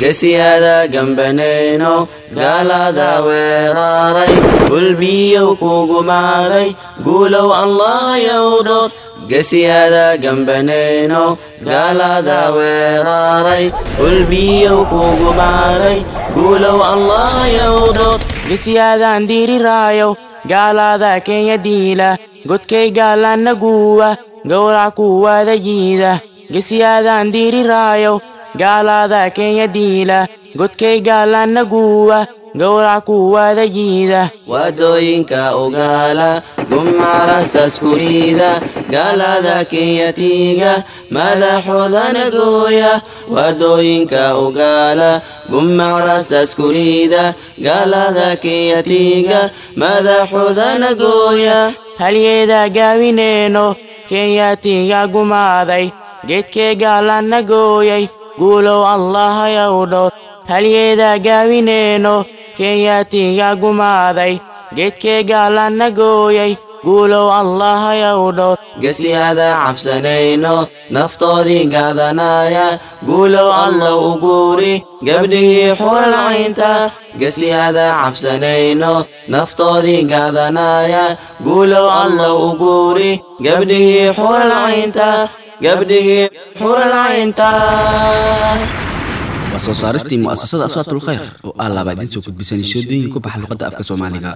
gesiyada gambanayno gaalada weeraray gulbiyow kugumaaday guulow allahayow dhowr gesiyada gambanayno gaalada weeraray gulbiyow kugumaaday guulow allahayow dhowr gesiyadaan diriraayo gaalada kenya diila godkay gaalanna guuwa gowrac kuwaada jiida gesiyadaan diriraayo gaalada kenya diila godkay gaalanna guuwa gowrac kuwaada jiida waddooyinka ugaala gumacrasaas kuriida gaalada kenyatiiga madaxoodana gooya waddooyinka ugaala gumacrasaas kuriida gaalada kenyatiiga madaxoodana gooya halyeeda gaawineenno kenyatiga gumaaday geedkee gaalanna gooyay guulow allahayow dhowr halyeeda gaawineenno kenyatiga gumaaday geedkee gaalanna gooyay guulow allahayow dhowr gesiyada cabsanayno naftoodii gaadanaya guulow allow u guuri gabdhigii xuralcaynta gesiyada cabsanayno naftoodii gaadanaya guulow allow u guuri gabdhigii xuralcaynta gabdhigii xuralcaynta waa soo saaristii mu'asasada aswaatul khayr oo ah idiin soo gudbisan shooddooyin ku baxa luqadda afka soomaaliga